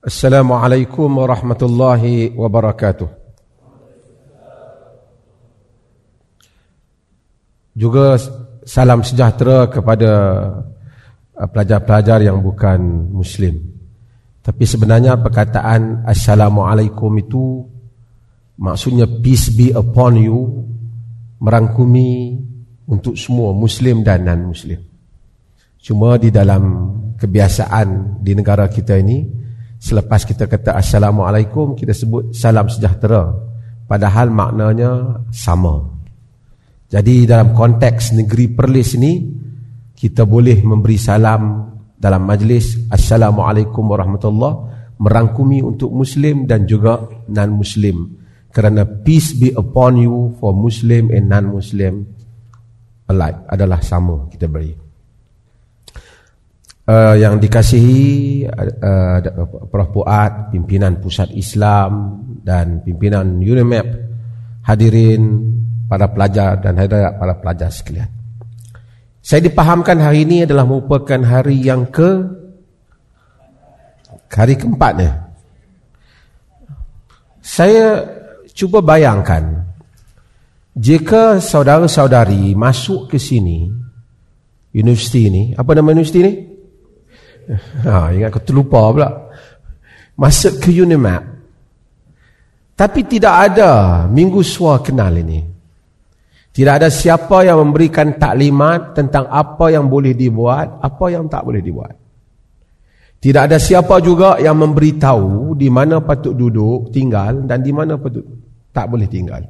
Assalamualaikum warahmatullahi wabarakatuh. Juga salam sejahtera kepada uh, pelajar-pelajar yang bukan muslim. Tapi sebenarnya perkataan assalamualaikum itu maksudnya peace be upon you merangkumi untuk semua muslim dan non muslim. Cuma di dalam kebiasaan di negara kita ini Selepas kita kata Assalamualaikum Kita sebut salam sejahtera. Padahal maknanya sama. Jadi dalam konteks negeri Perlis ini Kita boleh memberi salam dalam majlis Assalamualaikum warahmatullahi Merangkumi untuk Muslim dan juga non-Muslim. Kerana peace be upon you for Muslim and non-Muslim Alike adalah sama kita beri uh, yang dikasihi uh, Prof. Puat, pimpinan Pusat Islam dan pimpinan UNIMAP, hadirin para pelajar dan hadirat para pelajar sekalian. Saya dipahamkan hari ini adalah merupakan hari yang ke hari keempat ya. Saya cuba bayangkan jika saudara-saudari masuk ke sini universiti ini, apa nama universiti ini? Ha, ingat aku terlupa pula. Masuk ke Unimap. Tapi tidak ada minggu suar kenal ini. Tidak ada siapa yang memberikan taklimat tentang apa yang boleh dibuat, apa yang tak boleh dibuat. Tidak ada siapa juga yang memberitahu di mana patut duduk, tinggal dan di mana patut tak boleh tinggal.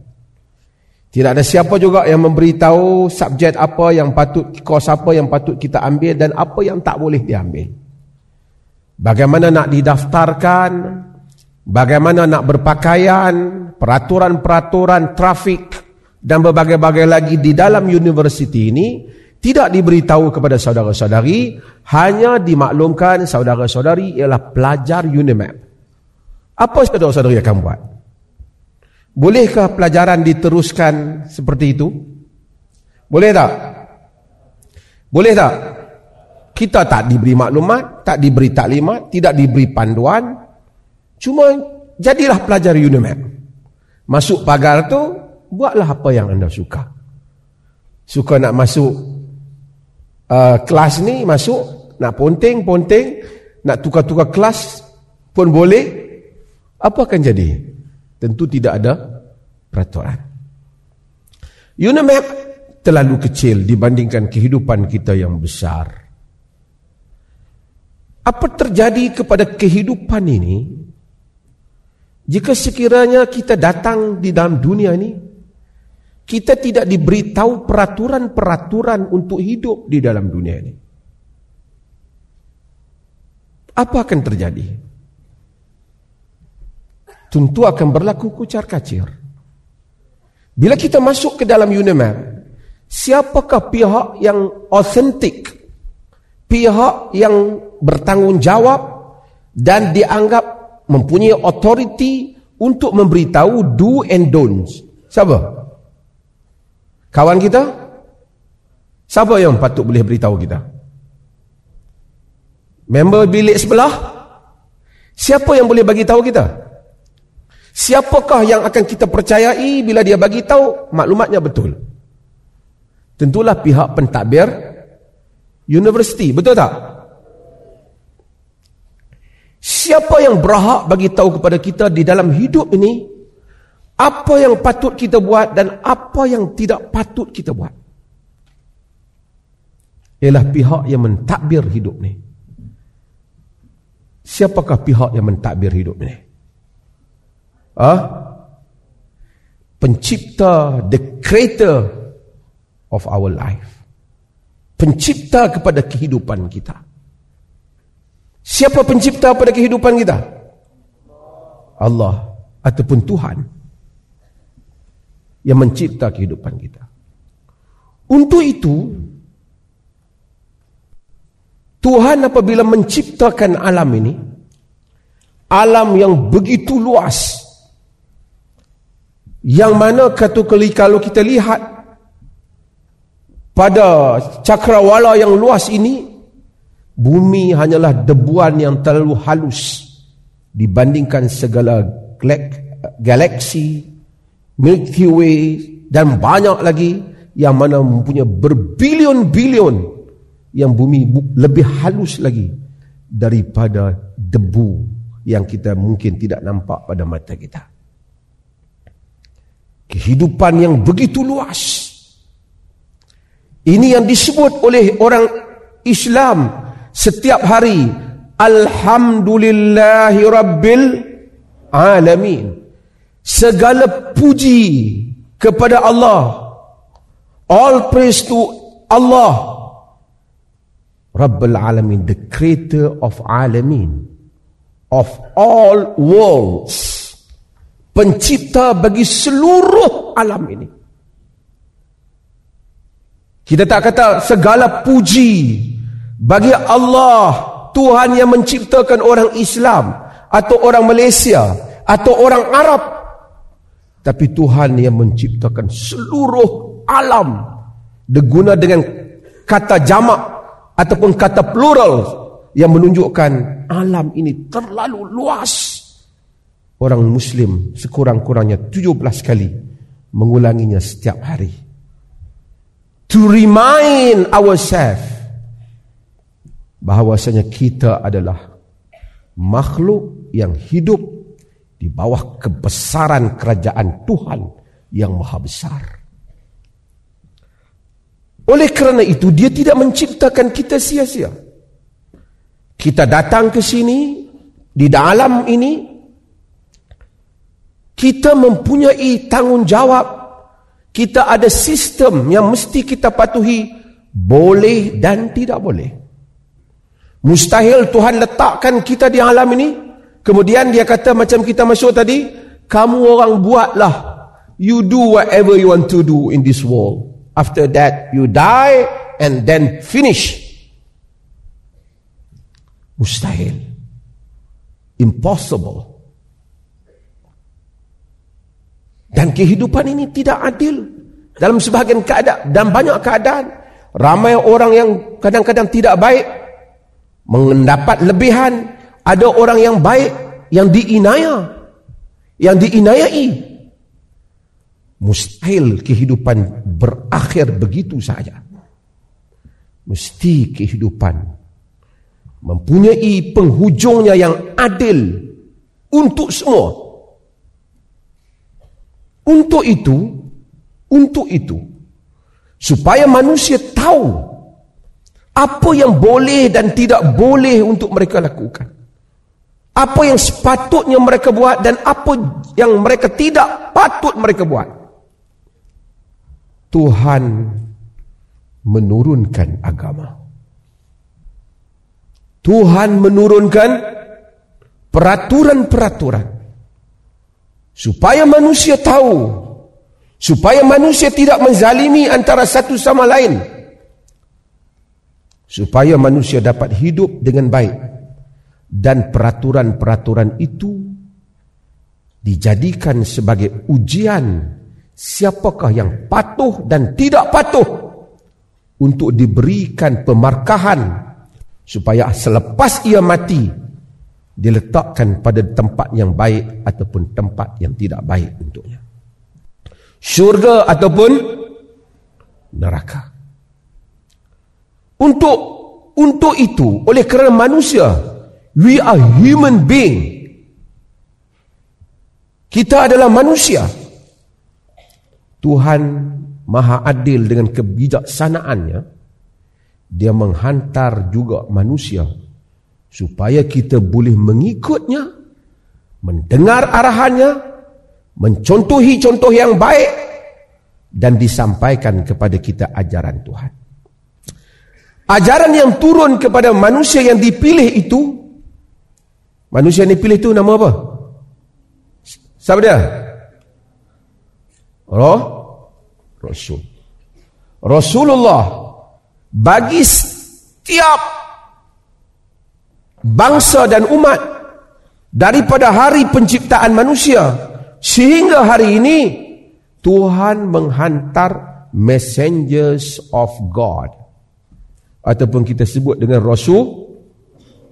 Tidak ada siapa juga yang memberitahu subjek apa yang patut, kos apa yang patut kita ambil dan apa yang tak boleh diambil. Bagaimana nak didaftarkan, bagaimana nak berpakaian, peraturan-peraturan trafik dan berbagai-bagai lagi di dalam universiti ini tidak diberitahu kepada saudara-saudari, hanya dimaklumkan saudara-saudari ialah pelajar UNIMAP. Apa saudara-saudari akan buat? Bolehkah pelajaran diteruskan seperti itu? Boleh tak? Boleh tak? Kita tak diberi maklumat, tak diberi taklimat, tidak diberi panduan. Cuma jadilah pelajar UNIMAP. Masuk pagar tu, buatlah apa yang anda suka. Suka nak masuk uh, kelas ni, masuk. Nak ponting, ponting. Nak tukar-tukar kelas pun boleh. Apa akan jadi? Tentu tidak ada peraturan. UNIMAP terlalu kecil dibandingkan kehidupan kita yang besar. Apa terjadi kepada kehidupan ini jika sekiranya kita datang di dalam dunia ini kita tidak diberitahu peraturan-peraturan untuk hidup di dalam dunia ini. Apa akan terjadi? Tentu akan berlaku kucar kacir. Bila kita masuk ke dalam UNIMAP, siapakah pihak yang otentik pihak yang bertanggungjawab dan dianggap mempunyai authority untuk memberitahu do and don'ts. Siapa? Kawan kita? Siapa yang patut boleh beritahu kita? Member bilik sebelah? Siapa yang boleh bagi tahu kita? Siapakah yang akan kita percayai bila dia bagi tahu maklumatnya betul? Tentulah pihak pentadbir universiti, betul tak? Siapa yang berhak bagi tahu kepada kita di dalam hidup ini apa yang patut kita buat dan apa yang tidak patut kita buat? Ialah pihak yang mentadbir hidup ni. Siapakah pihak yang mentadbir hidup ni? Ah? Pencipta, the creator of our life pencipta kepada kehidupan kita. Siapa pencipta pada kehidupan kita? Allah ataupun Tuhan yang mencipta kehidupan kita. Untuk itu Tuhan apabila menciptakan alam ini alam yang begitu luas yang mana kata kalau kita lihat pada cakrawala yang luas ini bumi hanyalah debuan yang terlalu halus dibandingkan segala galaksi, Milky Way dan banyak lagi yang mana mempunyai berbilion-bilion yang bumi lebih halus lagi daripada debu yang kita mungkin tidak nampak pada mata kita. Kehidupan yang begitu luas. Ini yang disebut oleh orang Islam setiap hari. Alhamdulillahi Rabbil Alamin. Segala puji kepada Allah. All praise to Allah. Rabbul Alamin The creator of Alamin. Of all worlds. Pencipta bagi seluruh alam ini Kita tak kata segala puji bagi Allah Tuhan yang menciptakan orang Islam atau orang Malaysia atau orang Arab. Tapi Tuhan yang menciptakan seluruh alam diguna dengan kata jamak ataupun kata plural yang menunjukkan alam ini terlalu luas. Orang muslim sekurang-kurangnya 17 kali mengulanginya setiap hari to remind ourselves bahawasanya kita adalah makhluk yang hidup di bawah kebesaran kerajaan Tuhan yang maha besar. Oleh kerana itu dia tidak menciptakan kita sia-sia. Kita datang ke sini di dalam ini kita mempunyai tanggungjawab. Kita ada sistem yang mesti kita patuhi boleh dan tidak boleh. Mustahil Tuhan letakkan kita di alam ini. Kemudian dia kata macam kita masuk tadi. Kamu orang buatlah. You do whatever you want to do in this world. After that you die and then finish. Mustahil. Impossible. Dan kehidupan ini tidak adil. Dalam sebahagian keadaan. Dan banyak keadaan. Ramai orang yang kadang-kadang tidak baik mendapat lebihan ada orang yang baik yang diinaya yang diinayai mustahil kehidupan berakhir begitu saja mesti kehidupan mempunyai penghujungnya yang adil untuk semua untuk itu untuk itu supaya manusia tahu apa yang boleh dan tidak boleh untuk mereka lakukan. Apa yang sepatutnya mereka buat dan apa yang mereka tidak patut mereka buat. Tuhan menurunkan agama. Tuhan menurunkan peraturan-peraturan supaya manusia tahu. Supaya manusia tidak menzalimi antara satu sama lain. Supaya manusia dapat hidup dengan baik. Dan peraturan-peraturan itu dijadikan sebagai ujian siapakah yang patuh dan tidak patuh untuk diberikan pemarkahan supaya selepas ia mati diletakkan pada tempat yang baik ataupun tempat yang tidak baik untuknya syurga ataupun neraka untuk untuk itu, oleh kerana manusia, we are human being. Kita adalah manusia. Tuhan Maha Adil dengan kebijaksanaannya, dia menghantar juga manusia supaya kita boleh mengikutnya, mendengar arahannya, mencontohi contoh yang baik dan disampaikan kepada kita ajaran Tuhan. Ajaran yang turun kepada manusia yang dipilih itu Manusia yang dipilih itu nama apa? Siapa dia? Roh Rasul Rasulullah Bagi setiap Bangsa dan umat Daripada hari penciptaan manusia. Sehingga hari ini Tuhan menghantar Messengers of God. Ataupun kita sebut dengan rasul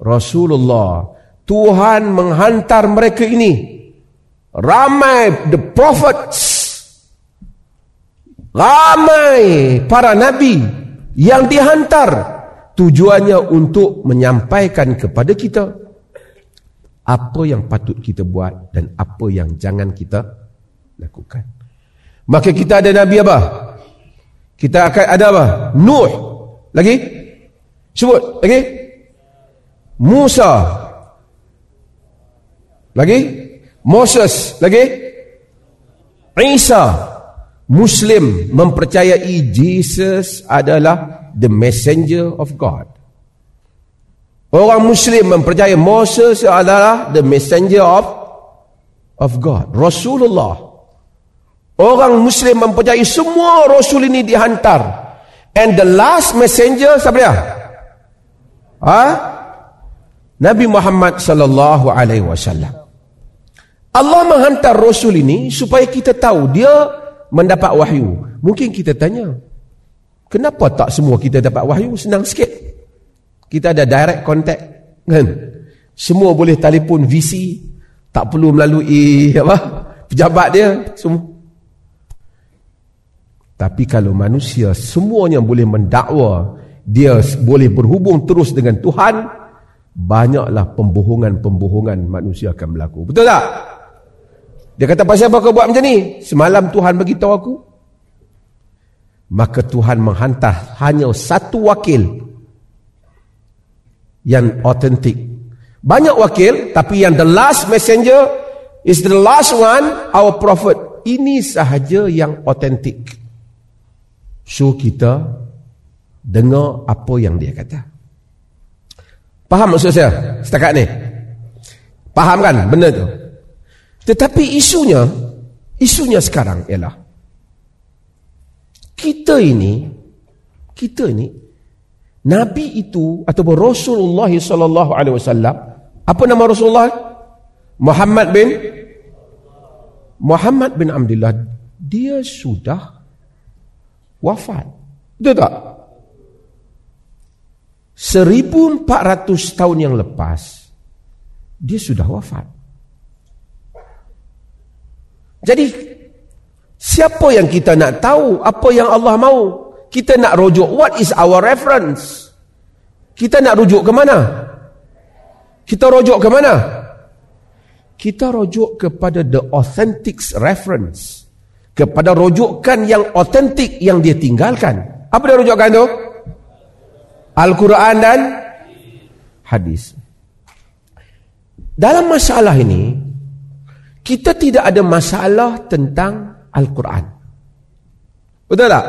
Rasulullah. Tuhan menghantar mereka ini. Ramai the prophets. Ramai para nabi yang dihantar tujuannya untuk menyampaikan kepada kita apa yang patut kita buat dan apa yang jangan kita lakukan maka kita ada nabi apa kita akan ada apa nuh lagi sebut lagi Musa lagi? Moses. Lagi? Isa. Muslim mempercayai Jesus adalah the messenger of God. Orang Muslim mempercayai Moses adalah the messenger of of God. Rasulullah. Orang Muslim mempercayai semua Rasul ini dihantar. And the last messenger siapa dia? Ha? Nabi Muhammad sallallahu alaihi wasallam. Allah menghantar Rasul ini supaya kita tahu dia mendapat wahyu. Mungkin kita tanya, kenapa tak semua kita dapat wahyu? Senang sikit. Kita ada direct contact. Kan? Semua boleh telefon VC. Tak perlu melalui apa pejabat dia. Semua. Tapi kalau manusia semuanya boleh mendakwa, dia boleh berhubung terus dengan Tuhan, banyaklah pembohongan-pembohongan manusia akan berlaku. Betul tak? Dia kata, pasal apa kau buat macam ni? Semalam Tuhan beritahu aku. Maka Tuhan menghantar hanya satu wakil yang otentik. Banyak wakil, tapi yang the last messenger is the last one, our prophet. Ini sahaja yang otentik. So kita dengar apa yang dia kata. Faham maksud saya setakat ni? Faham kan benda tu? Tetapi isunya, isunya sekarang ialah kita ini, kita ini, Nabi itu ataupun Rasulullah sallallahu alaihi wasallam, apa nama Rasulullah? Muhammad bin Muhammad bin Abdullah dia sudah wafat. Betul tak? 1400 tahun yang lepas dia sudah wafat. Jadi siapa yang kita nak tahu apa yang Allah mahu? Kita nak rujuk what is our reference? Kita nak rujuk ke mana? Kita rujuk ke mana? Kita rujuk kepada the authentic reference. Kepada rujukan yang authentic yang dia tinggalkan. Apa dia rujukkan tu? Al-Quran dan hadis. Dalam masalah ini, kita tidak ada masalah tentang Al-Quran. Betul tak?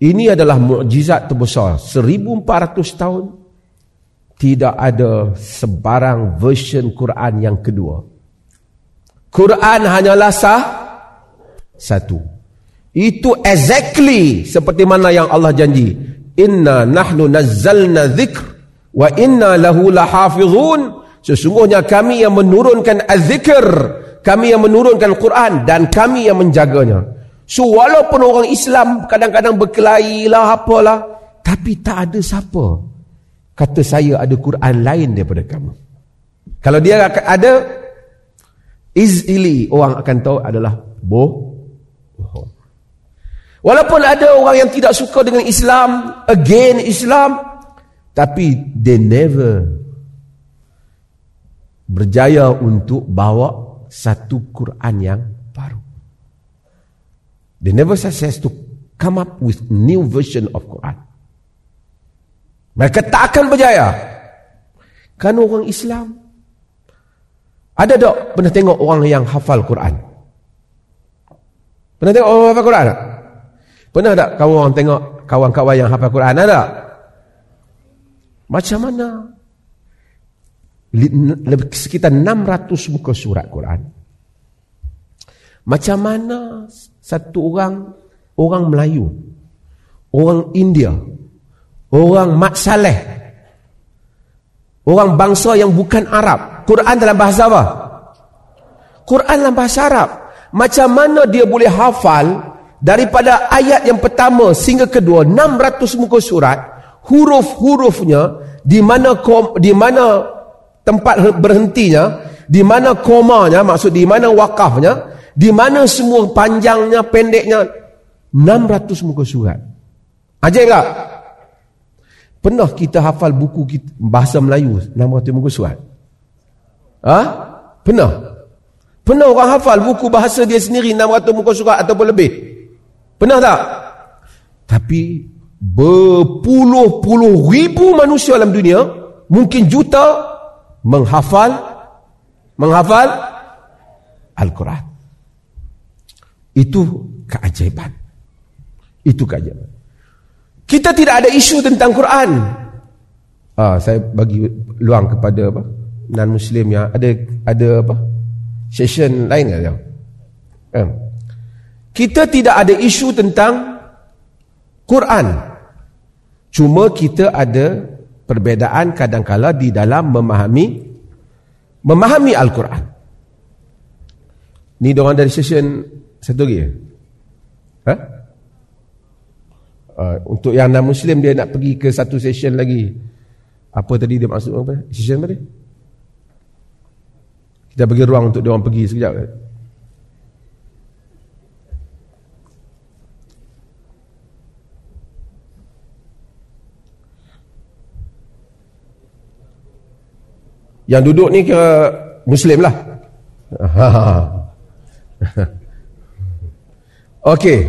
Ini adalah mukjizat terbesar. 1400 tahun tidak ada sebarang version Quran yang kedua. Quran hanyalah sah satu. Itu exactly seperti mana yang Allah janji. Inna nahnu nazzalna dzikr wa inna lahu lahafizun. Sesungguhnya kami yang menurunkan az-zikr, kami yang menurunkan Quran dan kami yang menjaganya. So walaupun orang Islam kadang-kadang berkelahi lah apalah, tapi tak ada siapa kata saya ada Quran lain daripada kamu. Kalau dia ada easily orang akan tahu adalah boh bohong. Walaupun ada orang yang tidak suka dengan Islam, again Islam, tapi they never berjaya untuk bawa satu Quran yang baru. They never success to come up with new version of Quran. Mereka tak akan berjaya. Kan orang Islam. Ada tak pernah tengok orang yang hafal Quran? Pernah tengok orang hafal Quran tak? Pernah tak kawan orang tengok kawan-kawan yang hafal Quran? Ada? Macam mana sekitar 600 muka surat Quran. Macam mana satu orang orang Melayu, orang India, orang Mat Saleh, orang bangsa yang bukan Arab, Quran dalam bahasa apa? Quran dalam bahasa Arab. Macam mana dia boleh hafal daripada ayat yang pertama sehingga kedua 600 muka surat, huruf-hurufnya di mana di mana tempat berhentinya, di mana komanya, maksud di mana wakafnya, di mana semua panjangnya, pendeknya, 600 muka surat. Ajaib tak? Pernah kita hafal buku kita, bahasa Melayu 600 muka surat? Ha? Pernah? Pernah orang hafal buku bahasa dia sendiri 600 muka surat ataupun lebih? Pernah tak? Tapi berpuluh-puluh ribu manusia dalam dunia, mungkin juta menghafal menghafal Al-Quran. Itu keajaiban. Itu keajaiban. Kita tidak ada isu tentang Quran. Ah, saya bagi luang kepada apa? non muslim yang ada ada apa? Session lain ke Eh. Kita tidak ada isu tentang Quran. Cuma kita ada perbezaan kadang-kala di dalam memahami memahami Al-Quran. Ni orang dari session satu lagi. Ha? Uh, untuk yang non muslim dia nak pergi ke satu session lagi. Apa tadi dia maksud apa? Session apa dia? Kita bagi ruang untuk dia orang pergi sekejap. Yang duduk ni ke muslim lah. Okey.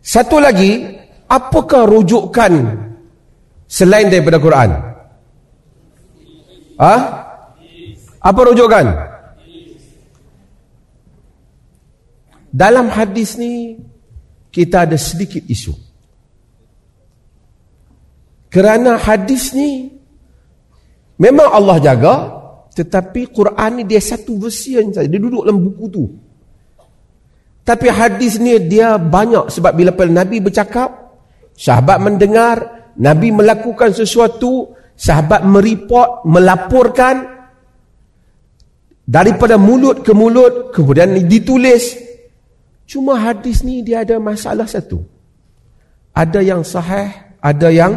Satu lagi, apakah rujukan selain daripada Quran? Ah? Ha? Apa rujukan? Dalam hadis ni kita ada sedikit isu. Kerana hadis ni memang Allah jaga tetapi Quran ni dia satu version saja. Dia duduk dalam buku tu. Tapi hadis ni dia banyak sebab bila Nabi bercakap, sahabat mendengar, Nabi melakukan sesuatu, sahabat mereport, melaporkan daripada mulut ke mulut, kemudian ditulis. Cuma hadis ni dia ada masalah satu. Ada yang sahih, ada yang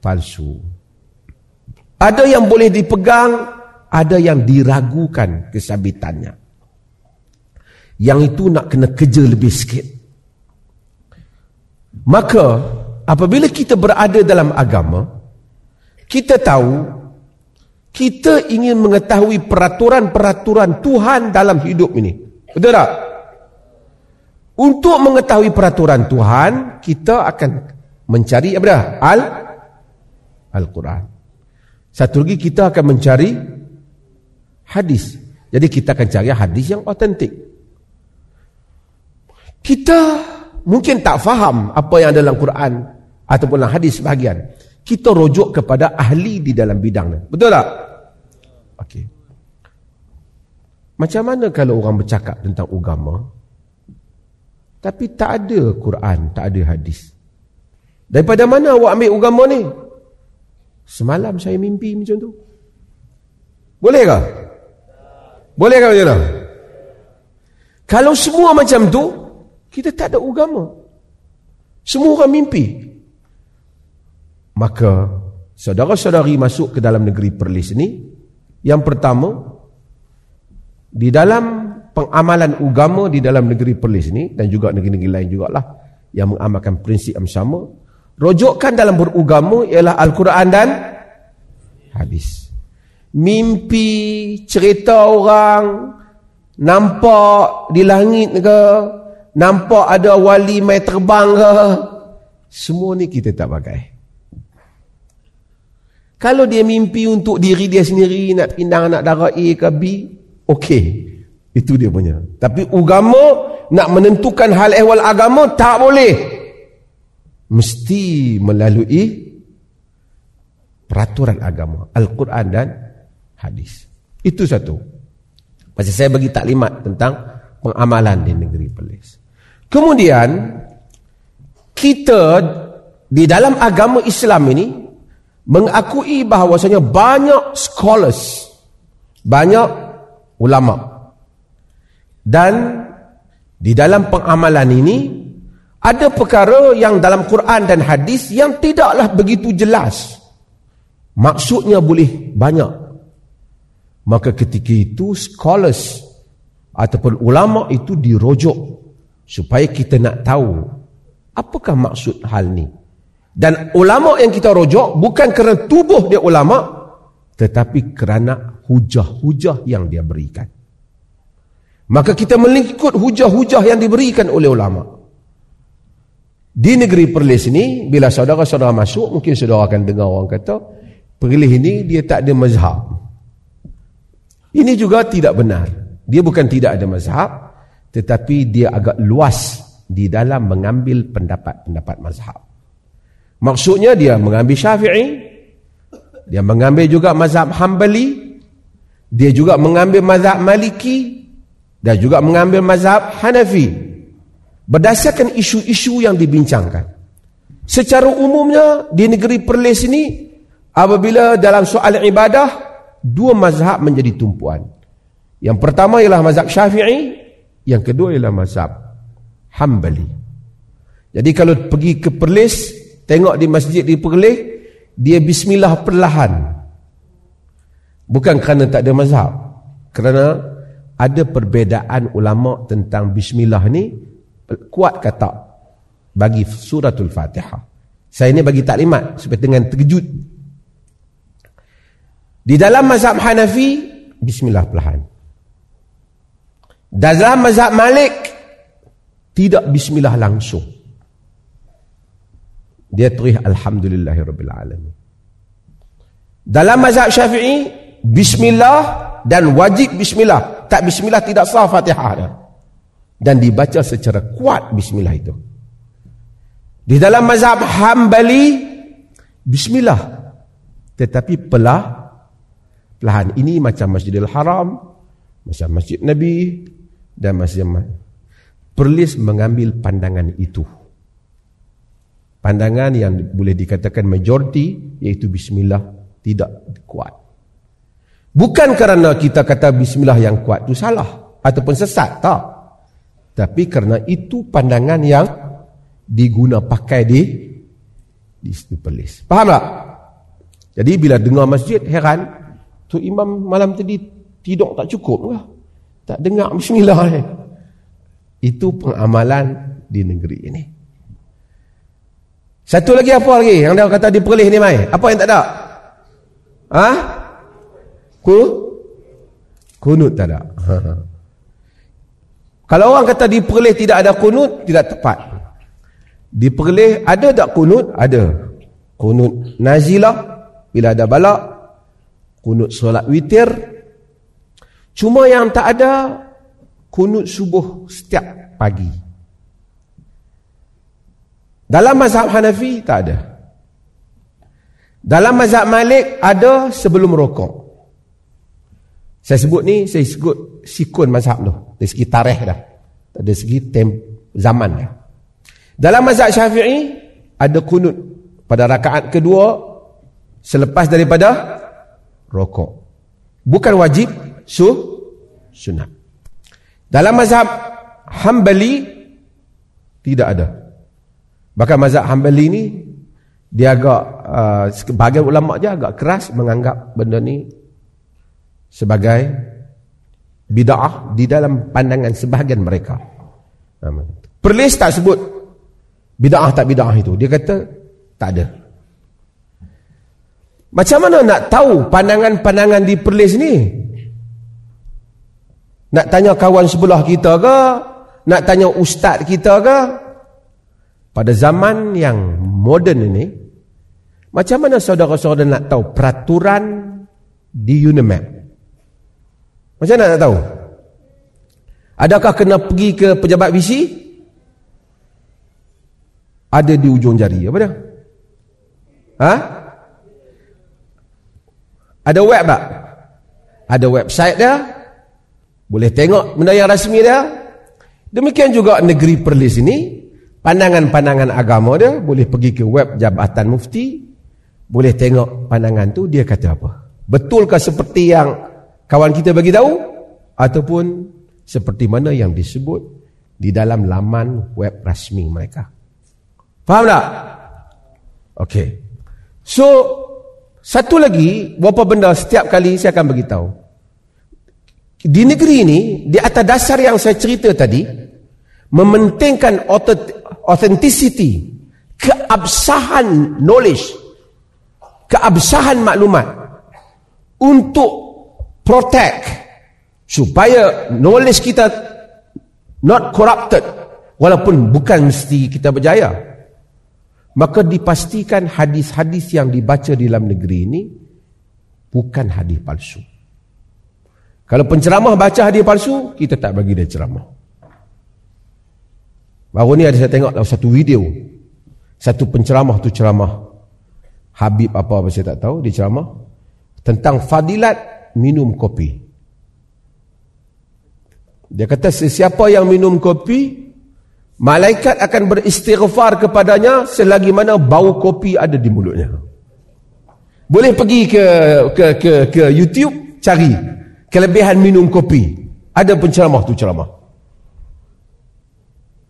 palsu. Ada yang boleh dipegang, ada yang diragukan kesabitannya. Yang itu nak kena kerja lebih sikit. Maka apabila kita berada dalam agama, kita tahu kita ingin mengetahui peraturan-peraturan Tuhan dalam hidup ini. Betul tak? Untuk mengetahui peraturan Tuhan, kita akan mencari apa dah? Al Al-Quran. Satu lagi kita akan mencari hadis. Jadi kita akan cari hadis yang otentik. Kita mungkin tak faham apa yang dalam Quran ataupun dalam hadis sebahagian. Kita rujuk kepada ahli di dalam bidangnya. Betul tak? Okey. Macam mana kalau orang bercakap tentang agama tapi tak ada Quran, tak ada hadis? Daripada mana awak ambil agama ni? Semalam saya mimpi macam tu. Boleh ke? Boleh ke macam mana? Kalau semua macam tu, kita tak ada agama. Semua orang mimpi. Maka saudara-saudari masuk ke dalam negeri Perlis ini, yang pertama di dalam pengamalan agama di dalam negeri Perlis ini dan juga negeri-negeri lain jugalah yang mengamalkan prinsip yang sama, rujukan dalam beragama ialah Al-Quran dan hadis. Mimpi cerita orang nampak di langit ke nampak ada wali mai terbang ke semua ni kita tak pakai. Kalau dia mimpi untuk diri dia sendiri nak pindah anak darah A ke B okey. Itu dia punya. Tapi agama nak menentukan hal ehwal agama tak boleh mesti melalui peraturan agama Al-Quran dan hadis itu satu Pasal saya bagi taklimat tentang pengamalan di negeri Perlis. Kemudian kita di dalam agama Islam ini mengakui bahawasanya banyak scholars, banyak ulama. Dan di dalam pengamalan ini ada perkara yang dalam Quran dan hadis yang tidaklah begitu jelas. Maksudnya boleh banyak. Maka ketika itu scholars ataupun ulama itu dirujuk supaya kita nak tahu apakah maksud hal ni. Dan ulama yang kita rujuk bukan kerana tubuh dia ulama tetapi kerana hujah-hujah yang dia berikan. Maka kita mengikut hujah-hujah yang diberikan oleh ulama. Di negeri Perlis ini, bila saudara-saudara masuk, mungkin saudara akan dengar orang kata, Perlis ini dia tak ada mazhab. Ini juga tidak benar. Dia bukan tidak ada mazhab, tetapi dia agak luas di dalam mengambil pendapat-pendapat mazhab. Maksudnya dia mengambil syafi'i, dia mengambil juga mazhab hambali, dia juga mengambil mazhab maliki, dan juga mengambil mazhab Hanafi berdasarkan isu-isu yang dibincangkan. Secara umumnya di negeri Perlis ini apabila dalam soal ibadah dua mazhab menjadi tumpuan. Yang pertama ialah mazhab Syafi'i, yang kedua ialah mazhab Hambali. Jadi kalau pergi ke Perlis, tengok di masjid di Perlis, dia bismillah perlahan. Bukan kerana tak ada mazhab. Kerana ada perbezaan ulama tentang bismillah ni kuat kata bagi suratul fatihah saya ni bagi taklimat supaya dengan terkejut. Di dalam mazhab Hanafi bismillah perlahan dalam mazhab Malik tidak bismillah langsung. Dia tulis alhamdulillahirabbil dalam mazhab Syafi'i bismillah dan wajib bismillah. Tak bismillah tidak sah Fatihah dia. Dan dibaca secara kuat bismillah itu. Di dalam mazhab Hambali bismillah tetapi pelah pelahan ini macam Masjidil Haram, macam Masjid Nabi dan Masjid Perlis mengambil pandangan itu. Pandangan yang boleh dikatakan majoriti iaitu bismillah tidak kuat. Bukan kerana kita kata bismillah yang kuat itu salah ataupun sesat, tak. Tapi kerana itu pandangan yang diguna pakai di di Stipelis. Faham tak? Jadi bila dengar masjid heran, tu imam malam tadi tidur tak cukup ke? Tak dengar bismillah ni. Itu pengamalan di negeri ini. Satu lagi apa lagi yang dia kata di Perlis ni mai? Apa yang tak ada? Ha? Ku kunut tak ada. Kalau orang kata di Perlis tidak ada kunut, tidak tepat. Di Perlis ada tak kunut? Ada. Kunut nazilah bila ada balak. Kunut solat witir. Cuma yang tak ada kunut subuh setiap pagi. Dalam mazhab Hanafi tak ada. Dalam mazhab Malik ada sebelum rokok. Saya sebut ni, saya sebut sikun mazhab tu. Dari segi tarikh dah. Dari segi tem zaman dah. Dalam mazhab syafi'i, ada kunut pada rakaat kedua selepas daripada rokok. Bukan wajib, su, sunat. Dalam mazhab hambali, tidak ada. Bahkan mazhab hambali ni, dia agak, uh, sebagian ulama' je agak keras menganggap benda ni sebagai bid'ah di dalam pandangan sebahagian mereka. Perlis tak sebut bid'ah tak bid'ah itu. Dia kata tak ada. Macam mana nak tahu pandangan-pandangan di Perlis ni? Nak tanya kawan sebelah kita ke? Nak tanya ustaz kita ke? Pada zaman yang moden ini, macam mana saudara-saudara nak tahu peraturan di Unimap? Macam mana nak tahu? Adakah kena pergi ke pejabat visi? Ada di ujung jari. Apa dia? Ha? Ada web tak? Ada website dia? Boleh tengok benda yang rasmi dia? Demikian juga negeri Perlis ini. Pandangan-pandangan agama dia boleh pergi ke web Jabatan Mufti. Boleh tengok pandangan tu dia kata apa? Betulkah seperti yang kawan kita bagi tahu ataupun seperti mana yang disebut di dalam laman web rasmi mereka. Faham tak? Okey. So Satu lagi, beberapa benda setiap kali saya akan beritahu. Di negeri ini, di atas dasar yang saya cerita tadi, mementingkan authenticity, keabsahan knowledge, keabsahan maklumat untuk protect supaya knowledge kita not corrupted walaupun bukan mesti kita berjaya. Maka dipastikan hadis-hadis yang dibaca di dalam negeri ini bukan hadis palsu. Kalau penceramah baca hadis palsu kita tak bagi dia ceramah. Baru ni ada saya tengok satu video. Satu penceramah tu ceramah. Habib apa-apa saya tak tahu dia ceramah. Tentang fadilat minum kopi. Dia kata sesiapa yang minum kopi malaikat akan beristighfar kepadanya selagi mana bau kopi ada di mulutnya. Boleh pergi ke ke ke ke YouTube cari kelebihan minum kopi. Ada penceramah tu ceramah.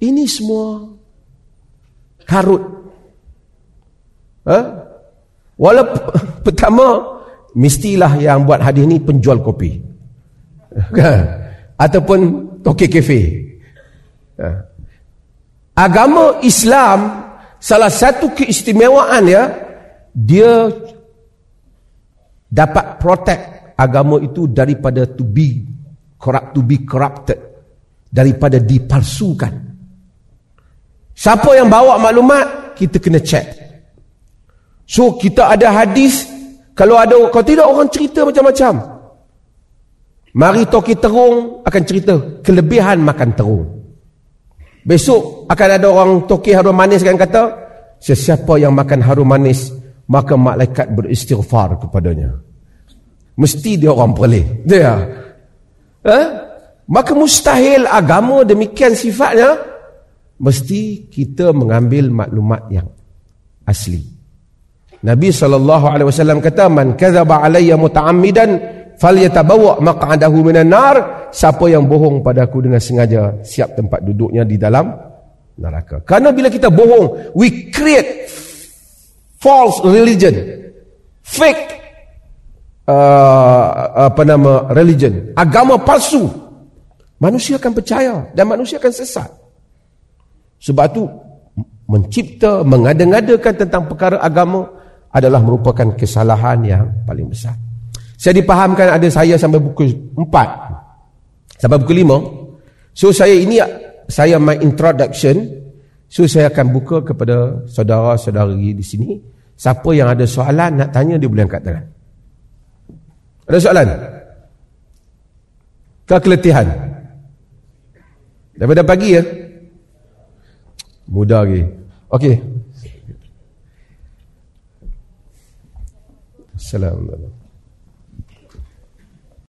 Ini semua karut. Ha? Walaupun pertama mestilah yang buat hadis ni penjual kopi. Kan? Ataupun toke kafe. Ha. Agama Islam salah satu keistimewaan ya dia dapat protect agama itu daripada to be corrupt to be corrupted daripada dipalsukan. Siapa yang bawa maklumat kita kena check. So kita ada hadis kalau ada kalau tidak orang cerita macam-macam. Mari toki terung akan cerita kelebihan makan terung. Besok akan ada orang toki harum manis akan kata sesiapa yang makan harum manis maka malaikat beristighfar kepadanya. Mesti dia orang perleh. Dia. Eh? Maka mustahil agama demikian sifatnya mesti kita mengambil maklumat yang asli. Nabi SAW kata man kadzaba alayya muta'ammidan falyatabawa maq'adahu minan nar. Siapa yang bohong padaku dengan sengaja siap tempat duduknya di dalam neraka. Karena bila kita bohong we create false religion. Fake uh, apa nama religion. Agama palsu. Manusia akan percaya dan manusia akan sesat. Sebab tu mencipta mengada-ngadakan tentang perkara agama adalah merupakan kesalahan yang paling besar. Saya dipahamkan ada saya sampai pukul 4 sampai pukul 5. So saya ini saya my introduction. So saya akan buka kepada saudara-saudari di sini. Siapa yang ada soalan nak tanya dia boleh angkat tangan. Ada soalan? Kekeletihan. Daripada pagi ya? Mudah lagi. Okey. Assalamualaikum.